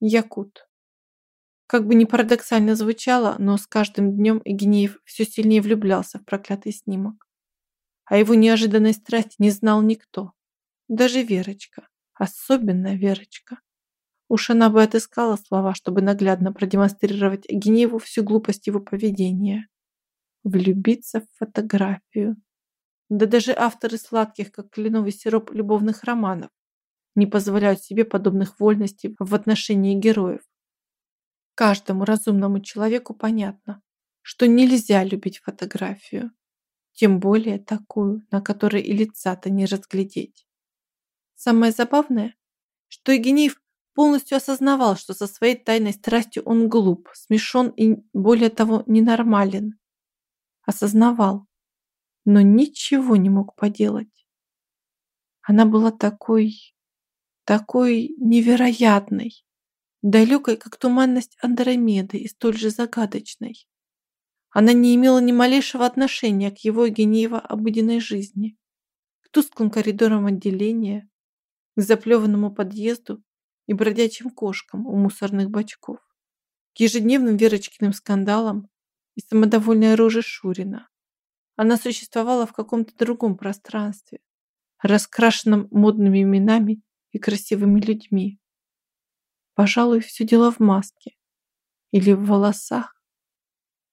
Якут. Как бы ни парадоксально звучало, но с каждым днем Игнеев все сильнее влюблялся в проклятый снимок. А его неожиданной страсти не знал никто. Даже Верочка. Особенно Верочка. Уж она бы отыскала слова, чтобы наглядно продемонстрировать Гневу всю глупость его поведения. Влюбиться в фотографию. Да даже авторы сладких, как кленовый сироп любовных романов, не позволяют себе подобных вольностей в отношении героев. Каждому разумному человеку понятно, что нельзя любить фотографию, тем более такую, на которой и лица-то не разглядеть. Самое забавное, что Евгеньев полностью осознавал, что со своей тайной страстью он глуп, смешон и, более того, ненормален. Осознавал, но ничего не мог поделать. Она была такой, такой невероятной, далекой, как туманность Андромеды и столь же загадочной. Она не имела ни малейшего отношения к его гениево обыденной жизни, к тусклым коридорам отделения, к заплеванному подъезду и бродячим кошкам у мусорных бачков, к ежедневным Верочкиным скандалам и самодовольной роже Шурина. Она существовала в каком-то другом пространстве, раскрашенном модными именами и красивыми людьми. Пожалуй, все дело в маске или в волосах.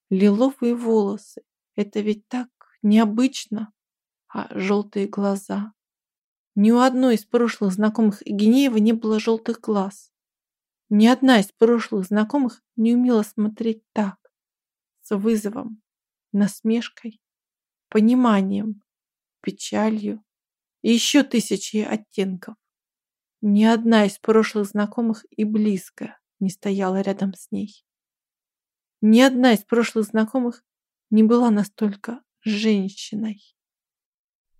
Лиловые волосы – это ведь так необычно, а желтые глаза ни у одной из прошлых знакомых Игинеева не было желтых глаз. Ни одна из прошлых знакомых не умела смотреть так, с вызовом, насмешкой, пониманием, печалью и еще тысячи оттенков. Ни одна из прошлых знакомых и близко не стояла рядом с ней. Ни одна из прошлых знакомых не была настолько женщиной.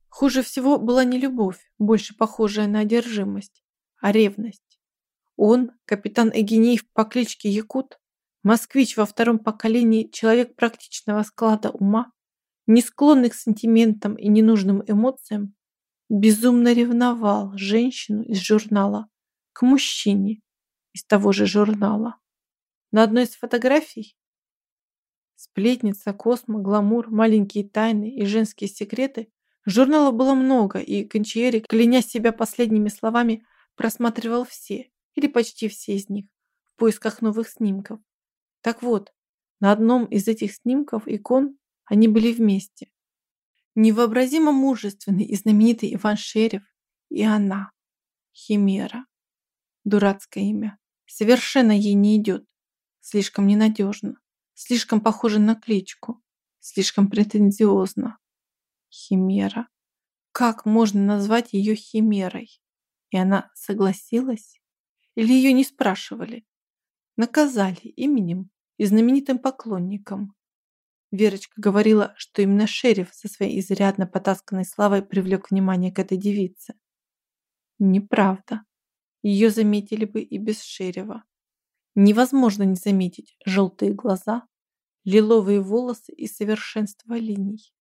Хуже всего была не любовь, больше похожая на одержимость, а ревность. Он, капитан Эгинеев по кличке Якут, москвич во втором поколении, человек практичного склада ума, не склонный к сантиментам и ненужным эмоциям, безумно ревновал женщину из журнала к мужчине из того же журнала. На одной из фотографий сплетница, космо, гламур, маленькие тайны и женские секреты Журналов было много, и Кончиери, кляня себя последними словами, просматривал все, или почти все из них, в поисках новых снимков. Так вот, на одном из этих снимков икон они были вместе. Невообразимо мужественный и знаменитый Иван Шерев и она, Химера. Дурацкое имя. Совершенно ей не идет. Слишком ненадежно. Слишком похоже на кличку. Слишком претензиозно. Химера. Как можно назвать ее химерой? И она согласилась? Или ее не спрашивали? Наказали именем и знаменитым поклонником. Верочка говорила, что именно шериф со своей изрядно потасканной славой привлек внимание к этой девице. Неправда. Ее заметили бы и без шерифа. Невозможно не заметить желтые глаза, лиловые волосы и совершенство линий.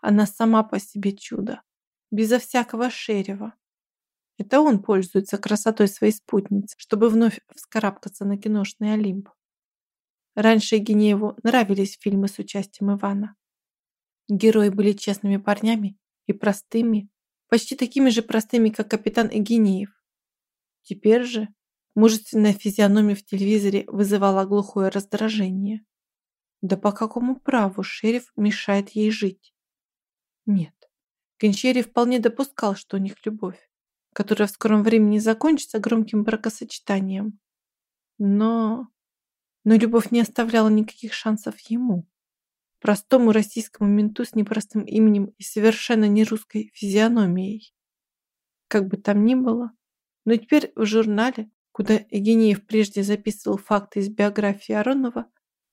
Она сама по себе чудо, безо всякого шерева. Это он пользуется красотой своей спутницы, чтобы вновь вскарабкаться на киношный Олимп. Раньше Генееву нравились фильмы с участием Ивана. Герои были честными парнями и простыми, почти такими же простыми, как капитан Эгинеев. Теперь же мужественная физиономия в телевизоре вызывала глухое раздражение. Да по какому праву шериф мешает ей жить? Нет. Гончарий вполне допускал, что у них любовь, которая в скором времени закончится громким бракосочетанием. Но... Но любовь не оставляла никаких шансов ему. Простому российскому менту с непростым именем и совершенно не русской физиономией. Как бы там ни было, но теперь в журнале, куда Евгениев прежде записывал факты из биографии Аронова,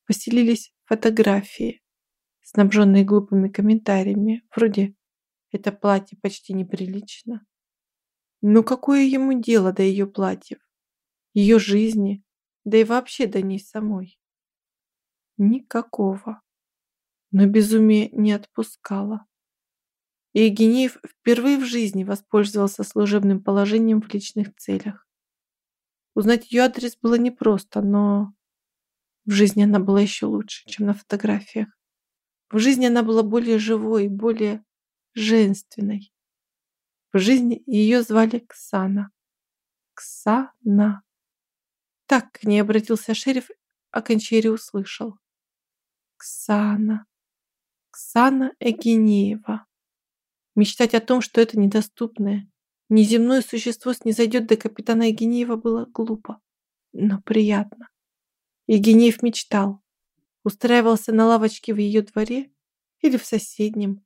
поселились фотографии снабженные глупыми комментариями, вроде «это платье почти неприлично». Ну какое ему дело до ее платьев, ее жизни, да и вообще до ней самой? Никакого. Но безумие не отпускало. И Евгенеев впервые в жизни воспользовался служебным положением в личных целях. Узнать ее адрес было непросто, но в жизни она была еще лучше, чем на фотографиях. В жизни она была более живой, более женственной. В жизни ее звали Ксана. Ксана. Так к ней обратился шериф, а Кончери услышал. Ксана. Ксана Эгенеева. Мечтать о том, что это недоступное, неземное существо снизойдет до капитана Егинеева было глупо, но приятно. Егинеев мечтал. Устраивался на лавочке в ее дворе или в соседнем.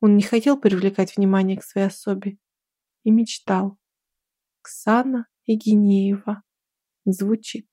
Он не хотел привлекать внимание к своей особе и мечтал. Ксана Егинеева звучит.